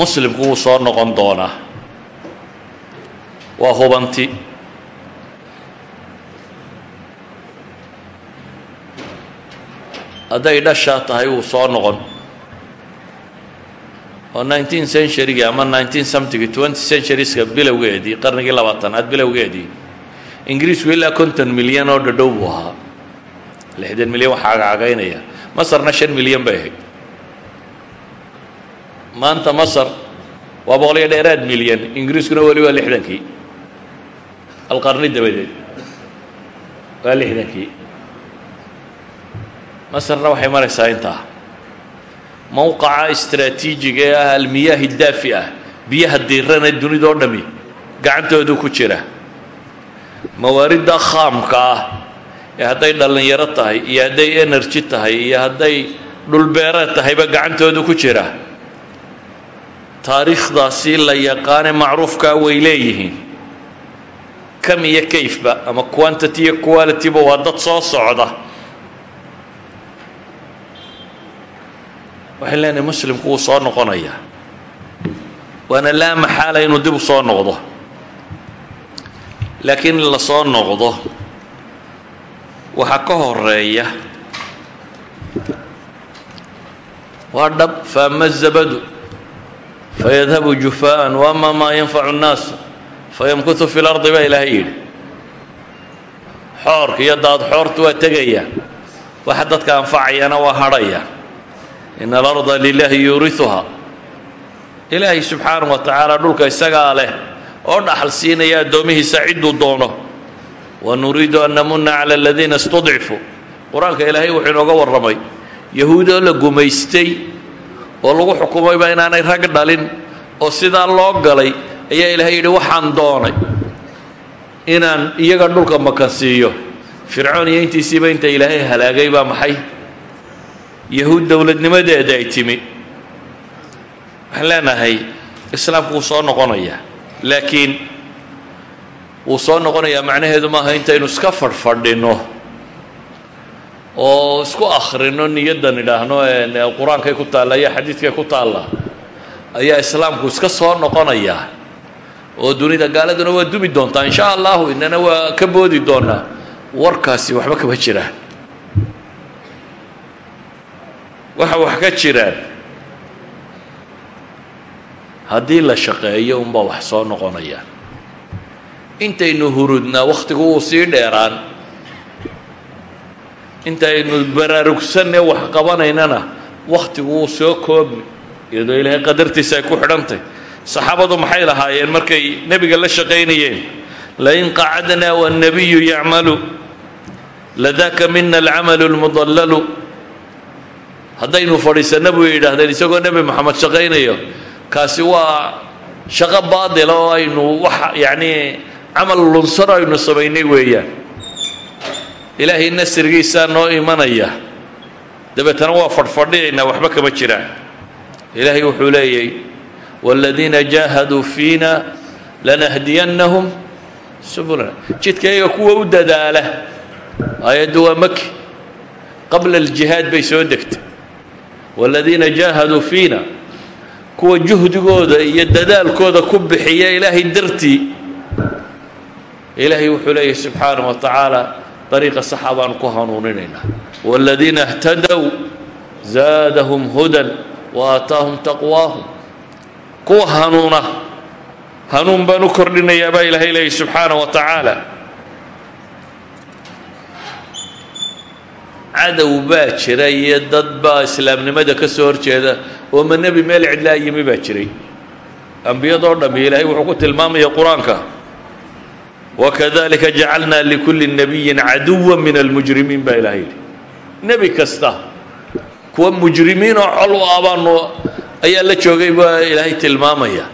muslimku wuu soo noqon doonaa. Waa hubanti. Hadday dhashaa tahay wuu soo noqon. Oo nineteen centuryga ama nineteen something twenty centurieska bilowgeedii qarnigii labaatanaad bilowgeedii. Ingiriisku ilaa konton milyan oo dhadhow buu ahaa. Lixdan milyan waxaa cagcagaynaya masarna shan milyan bay ahayd maanta masar waa boqol iyo dheeraad milyan. Ingiriiskuna weli waa lixdankii. Alqarni dabadeed waa lixdankii. Masarna waxay maraysaa intaa mowqaca istraatiijiga ee ah almiyaahi daafi ah biyaha diiran ee dunida oo dhami gacantoodu ku jira. Mawaaridda khaamka ah ee hadday dhallinyaro tahay iyo hadday energy tahay iyo hadday dhulbeereed tahayba gacantoodu ku jira taariikhdaasi la yaqaane macruufkaa way leeyihiin. Kam iyo kayfba ama quantity iyo qualityba waa dad soo socda. Waxay leenahay muslimku wuu soo noqonayaa waana laa maxaala inuu dib u soo noqdo. Laakiin in la soo noqdo waxaa ka horreeya waa dhab faama zabadu fayadhabu jufaan waama maa yanfacu nnaas fayamkutu fi lardi baa ilaahay yidhi xoorka iyo daad xoortu waa tegaya waxa dadka anfacayana waa hadhaya in alarda lilahi yuuriuha ilaahay subxaanahu wa tacaala dhulka isagaa leh oo dhaxal siinaya addoomihiisa cidduu doono wa nuriidu an namuna cala aladiina istudcifuu qur'aanka ilaahay wuxuu inooga warramay yahuud la gumaystay oo lagu xukumayba inaanay rag dhalin oo sidaa loo galay ayaa ilaahay yidhi waxaan doonay inaan iyaga dhulka makansiiyo fircoon iyo intiisiiba inta ilaahay halaagay baa maxay? Yahuud dowladnimadeeda ay timi. Waxaan leenahay islaamku wuu soo noqonayaa laakiin wuu soo noqonayaa macnaheedu maaha intaynu iska fadhfadhinno oo isku akhrino niyaddan idhaahno qur'aankay ku taalla iyo xadiidkay ku taalla ayaa islaamku iska soo noqonayaa oo dunida gaaladuna waa dumi doontaa insha allahu inana waa ka boodi doonaa. Warkaasi waxba kama jiraan. Waxa wax ka jiraan. Haddii la shaqeeyo unbaa wax soo noqonaya. Intaynu hurudnaa wakhtigu wuu sii dheeraan intaynu baraarugsanee wax qabanaynana wakhtigu wuu soo koobmi iyadoo ilaahay qadartiisa ay ku xidhantay. Saxaabadu maxay lahaayeen? Markay nebiga la shaqaynayeen lain qacadnaa wannabiyu yacmalu ladaka mina alcamalu lmudallalu haddaynu fadhiisanno buu yidhaahdeen isagoo nebi moxamed shaqaynayo kaasi waa shaqo baadila oo aynu wax yacnii camal lunsano aynu samaynay weeyaan ilaahay nasrigiisaa noo imanaya. Dabeetana waa fadhfadhiyaynaa waxba kama jiraan. Ilaahay wuxuu leeyay waaladiina jaahaduu fiina lanahdiyannahum subulana. Jidka iyaga kuwa u dadaala aayaddu waa maki. Qabla aljihaad bay soo degtay. Waaladiina jaahaduu fiina kuwa juhdigooda iyo dadaalkooda ku bixiya ilaahay dartii. Ilaahay wuxuu leeyahy subxaanaه wa tacaala dariiqa saxa baan ku hanuuninaynaa wاladiina اhtadow zaadahum hudan waaataahum taqwaahum kuwa hanuuna hanuun baan u kordhinayaa baa ilaahay leeyahy subxaanaه wa tacaala cadow baa jira iyo dad baa islaamnimada ka soo horjeeda oo ma nebi meel cidlaa yimi baa jiray ambiyadoo dhami ilaahay wuxuu ku tilmaamaya qur-aanka wakadalika jacalnaa likulli nabiyin caduwa min almujrimiin baa ilahay yidhi nebi kasta kuwa mujrimiin oo col u ah baanu ayaa la joogay baa ilaahay tilmaamaya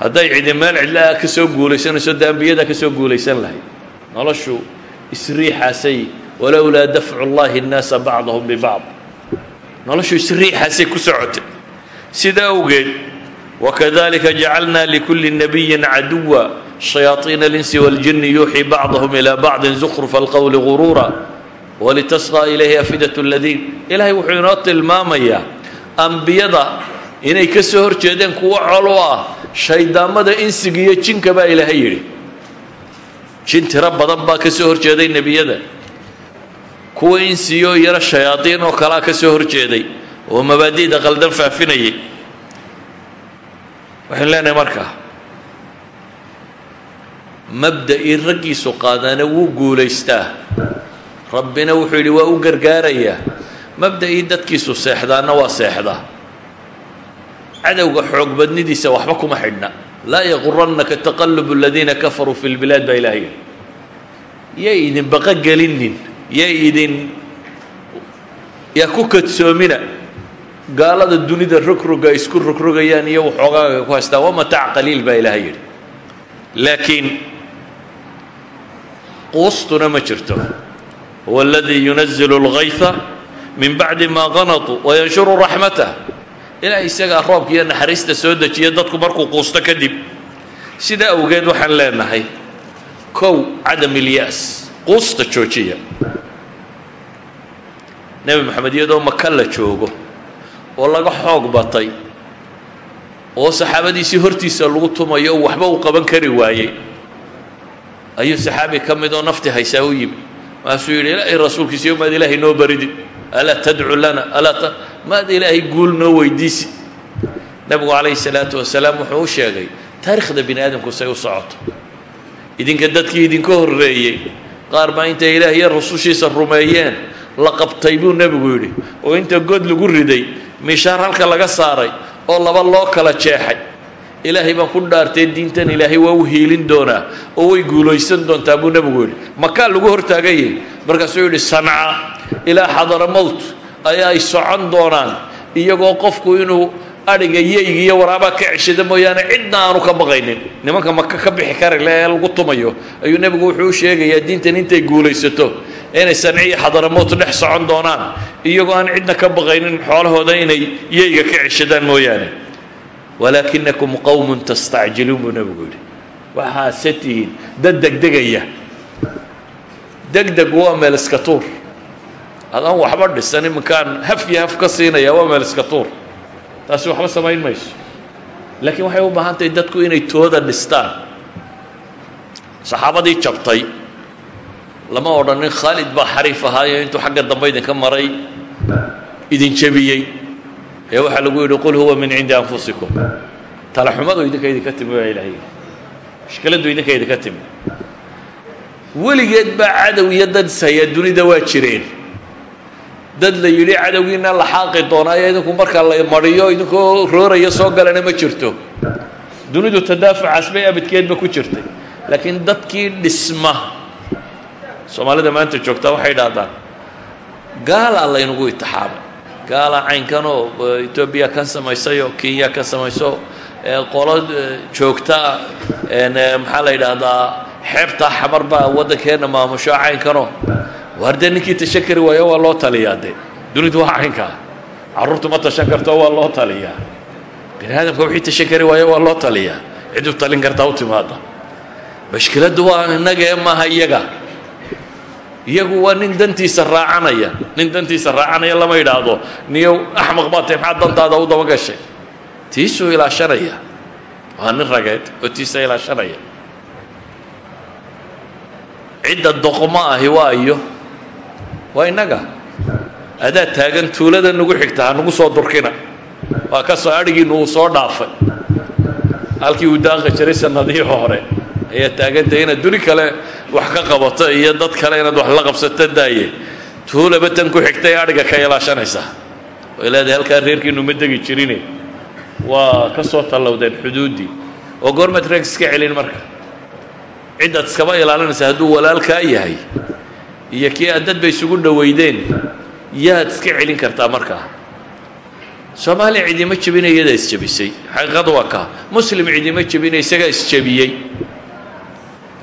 hadday cidi meel cidlaa ka soo guulaysanayso dee ambiyada ka soo guulaysan lahayd noloshu isriixaasay walowlaa dafcu llahi اnnaasa bacdahum bibacd noloshu isriixaasay ku socotay sidaa awgeed wakadalika jacalnaa likulli nabiyin caduwa shayaaiina اlinsi waاljini yuuxii bacdahum ilaa bacdi zukrufa alqowli guruura walitasqaa ilayhi afidat اladiin ilahay wuxuu inoo tilmaamayaa ambiyada inay ka soo hor jeedeen kuwo col u ah shaydaamada insiga iyo jinka baa ilaahay yidhi jin tiro badan baa ka soo hor jeeday nebiyada kuwa insiyo yaro shayaadiin oo kalea ka soo hor jeeday oo mabaadi'da qaldan faafinayay waxaynu leenahay markaa mabda'ii raggiisu qaadaana wuu guulaystaa. Rabbina wuxuu yidhi waa u gargaarayaa mabda'ii dadkiisu seexdaana waa seexdaa cadowga xoog badnidiisa waxba kuma xidhna. Laa yagurannaka taqalubu aladiina kafaruu fi lbilaad baa yidhi. Yay idin baqa gelinin yay idin yaa ku kadsoomina. Gaalada dunida rogroga isku rogrogayaan iyo waxoogaaga ku haystaan waa qaliil baa ilaahay yidhi. Laakiin quustuna ma jirto. Huwa aladii yunazilu اlgayha min bacdi ma qanatuu wayanshuru raxmatah ilaah isagaa roobka iyo naxariista soo dejiya dadku markuu quusto kadib sidaa awgeed waxaan leenahay kow cadam ilya's quusta joojiya. Nebi moxamed iyadoo maka la joogo oo laga xoog batay oo saxaabadiisii hortiisa lagu tumayo waxba uu qaban kari waayey ayuu saxaabi ka mid oo nafti haysaa u yimi. Maasuu yidhi ilaahay rasuulkiisa yo maad ilaahay noo baridin. Alaa tadcu lana alaa maad ilaahay guul noo weydiisi. Nebigu calayhi salaatu wasalaam wuxuu u sheegay taarikhda bini aadamku say u socoto. Idinka dadkii idinka horreeyey. Qaar baa intay ilaah iyo rusushiisa rumeeyeen. La qabtay buu nebigu yidhi. Oo inta god lagu riday mishaar halka laga saaray oo laba loo kala jeexay ilaahay baan ku dhaartay diintan ilaahay waa u hiilin doonaa oo way guulaysan doontaa buu nebigu yidhi. Makaa lagu hortaagayay markaasuu yidhi sanca ilaa xadara mowt ayaa ay socon doonaan. Iyagoo qofku inuu adhiga yeyga iyo waraabaa ka ceshada mooyaane cidna aanu ka baqaynin. Nimanka maka ka bixi kari le ee lagu tumayo. Ayuu nebigu wuxuu u sheegayaa diintan intay guulaysato inay sanci iyo xadaramowt dhex socon doonaan. Iyagoo aan cidna ka baqaynin xoolahooda inay yeyga ka ceshadaan mooyaane walaakinakum qowmun tastacjiluun buu nebigu yidhi. Waxaase tihiin dad degdegaya. Degdeg waa meel iska tuur. Adaan waxba dhisan iminkaan haf iyo haf ka siinaya waa meel iska tuur. Taasi waxba samayn mayso. Laakiin waxay u baahan tahay dadku inay tooda dhistaan. Saxaabadii jabtay. Lama odhanin khaalid baa xariif ahaayo intuu xagga dambe idinka maray idin jebiyey ee waxaa lagu yidhi qul huwa min cindi anfusikum. Talaxumadu idinka idinka timi baa ilahay mushkiladdu idinka idinka timi weligeed baa cadow iyo dad ishaya dunida waa jireen. Dad la yidhi cadowgiina la xaaqi doonaayo idinku markaa la mariyo idinkoo rooraya soo galana ma jirto. Dunidu tadaafucaas bay abidkeedba ku jirtay. Laakiin dadkii dhisma soomaalida maanta joogtaa waxay dhahdaan gaalaa laynagu itixaamay gaala caynkanoo etoobiya kan samaysayo kenya kan samayso qolo joogtaa maxaa la yidhaahdaa xeebtaa xamar baa waddankeenna maamusho caynkanoo waar dee ninkii tashan kari waayo waa loo taliyaa de dunidu waa caynkaa carruurtu ma tashan karto waa loo taliyaa. Bini aadamka wixii tashan kari waayo waa loo taliyaa. Cidu talin kartaa u timaada mashkiladdu waa innaga ee maaha iyaga iyagu waa nin dantiisa raacanaya. Nin dantiisa raacanaya lama yidhaahdo. Niyow axmaq baa tahay maxaad dantaada u daba gashay? Tiisuu ilaashanaya. Waa nin rageed oo tiisa ilaashanaya. Cidda doqmo ahi waa iyo. Waa innaga. Adaa taagan tuulada nagu xigta ha nagu soo durkina. Waa ka soo adhigiinu uu soo dhaafay. Halkii uu daaqi jiray sanadihii hore ayaa taagantay inaad duni kale wax ka qabato iyo dad kale inaad wax la qabsato daaye. Tuulaba tan ku xigtay adhiga ka ilaashanaysaa way leedahay reerkiinu ma degi jirine. Waa ka soo tallowdeen xuduuddii oo goormaad reeg iska celin marka. Ciddaad iskaba ilaalinaysa hadduu walaalkaa yahay. Iyo kii aad dadba isugu dhowaydeen yaad iska celin kartaa markaa soomaaliya cidima jebina iyadaa isjebisay xaqiiqadu waa kaa muslim cidima jebina isagaa isjebiyey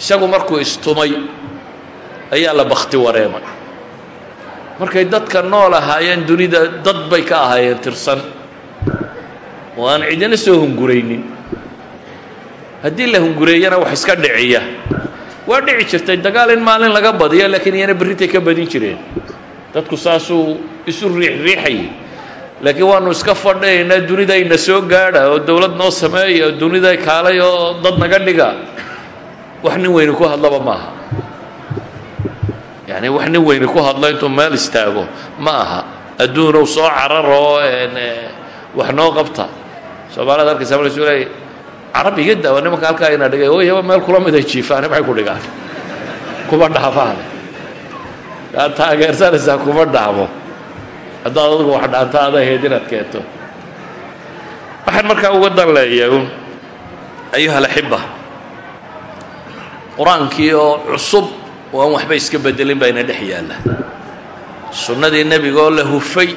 isagu markuu istumay ayaa la bakti wareemay. Markay dadka nool ahaayeen dunida dad bay ka ahaayeen tirsan. Oo aan cidina soo hunguraynin. Haddii la hungureeyana wax iska dhiciya. Waa dhici jirtay dagaal in maalin laga badiyo laakiin iyana berritay ka badin jireen. Dadku saasuu isu riixriixayay laakiin waanu iska fadhaynaa dunidayna soo gaadha oo dowlad noo sameeya oo duniday kaalay oo dad naga dhiga wax nin weyni ku hadlaba maaha. Yacni wax nin weyni ku hadlo intuu meel istaago ma aha. Adduunow soo cararoo wax noo qabta. Soomaalida arkaysa markaysu leeyahy carab iga daawa nimanka halkaa ina dhigay oyaba meel kula mid ay jiifaane maxay ku dhigaan? Kuma dhaafaane aad taageersanaysaa kuma dhaamo haddaad adigu wax dhaanta ada ahayd inaad keento. Waxaan markaa uga dan leeyahay ayuha alaxiba qur'aankii oo cusub oo waxba iska bedelin baa ina dhex yaalla. Sunnadii nebiga oo la hufay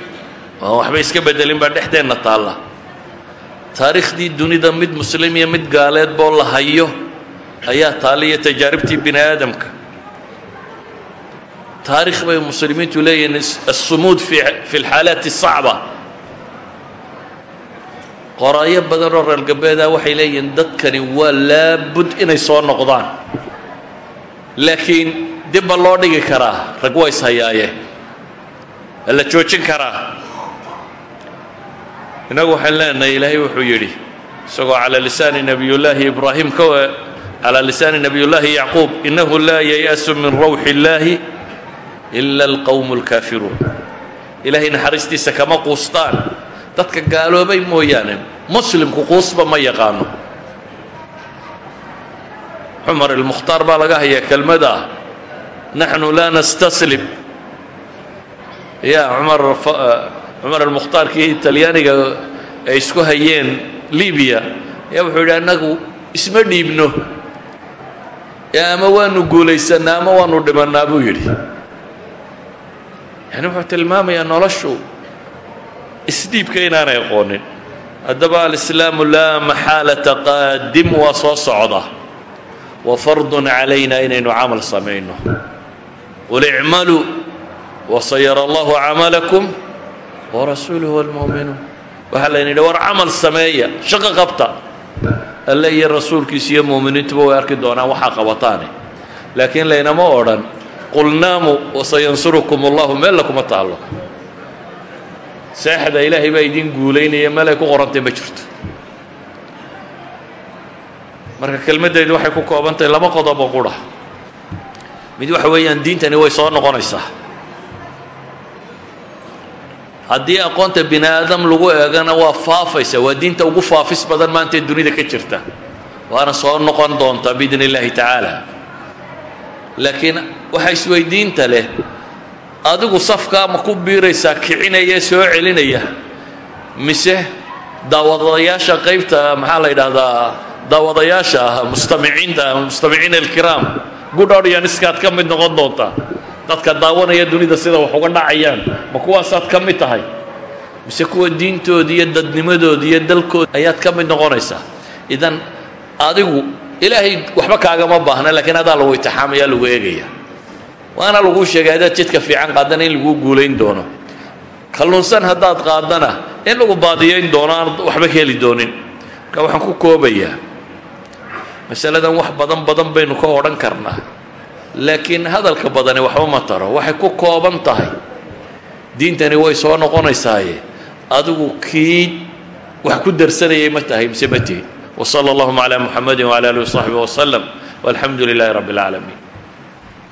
oo aan waxba iska bedelin baa dhexdeenna taalla. Taariikhdii dunida mid muslim iyo mid gaaleed boo la hayo ayaa taaliya tajaaribtii bini aadamka. Taarikh bay muslimiintu leeyihiin asumuud fi fi lxaalaati sacba qoraayo badan oo reer galbeeda waxay leeyihiin dadkani waa laabud inay soo noqdaan. Laakiin dib ba loo dhigi karaa rag waa ishayaaye la joojin karaa. Innagu waxaan leenahay ilaahay wuxuu yidhi isagoo calaa lisaani nabiyullaahi ibraahim ka calaa lisaani nabiyullaahi yacquub innahu laa yay'asu min rawxi illaahi ila alqowmu alkaafiruun. Ilaahay naxariistiisa kama quustaan dadka gaaloobay mooyaane muslimku quusba ma yaqaano. Cumar ilmukhtaar baa laga hayaa kelmada naxnu laa nastaslim. Ya cumar cumar almukhtaarkii talyaaniga ay isku hayeen libiya ayaa wuxuu yidhi annagu isma dhiibno. Ama waanu guulaysannaa ama waanu dhimannaa buu yidhi. Yani wuxuu tilmaamayaa noloshu isdhiibka inaanay aqoonin. Haddaba alislaamu laa maxaalata qaadim waa soo socda. Wa fardun calayna inaynu camal samayno. Qul icmaluu wasayara allahu camalakum warasuuluhu walmu'minuun waxaa layna yidhi war camal sameeya shaqo qabta. Alle iyo rasuulkiisa iyo mu'miniintuba way arki doonaan waxaa qabataane. Laakiin laynama odhan qul naamu wasayansurukum allahu meella kuma taallo seexda ilaahay baa idin guulaynaya meel ay ku qorantay ma jirto. Marka kelmaddaydu waxay ku kooban tahay laba qodob oo qudha mid waxa weeyaan diintani way soo noqonaysaa. Haddii aqoonta bini aadam lagu eegana waa faafaysa waa diinta ugu faafis badan maanta ee dunida ka jirta. Waana soo noqon doontaa biidn tacaala. Laakiin waxaa isweydiinta leh adigu safkaa ma ku biiraysaa kicinaya soo celinaya. Mise daawadayaasha qaybta maxaa la yidhaahdaa daawadayaasha ah mustamiciinta mustamiciina alkiraam. Good audienceskaad ka mid noqon doontaa. Dadka daawanaya dunida sida wax uga dhacayaan ma kuwaasaad ka mid tahay? Mise kuwa diintooda iyo dadnimadooda iyo dalkooda ayaad ka mid noqonaysaa? Idan adigu ilaahay waxba kaagama baahna laakiin adaa lagu itixaamaya lagu eegaya waana laguu sheegay haddaad jidka fiican qaadana in laguu guulayn doono. Kalluunsan haddaad qaadana in lagu baadiyayn doono waxba heli doonin. Marka waxaan ku koobayaa masaladan wax badan badan baynu ka odhan karnaa. Laakiin hadalka badani waxba ma taro. Waxay ku kooban tahay. Diintani way soo noqonaysaaye. Adigu kii wax ku darsanayay ma tahay mise ma tihin wsala allahuma cala muxamadi wcala alihi wasaxbi waslem walxamdu lilahi rabbi اlcaalamiin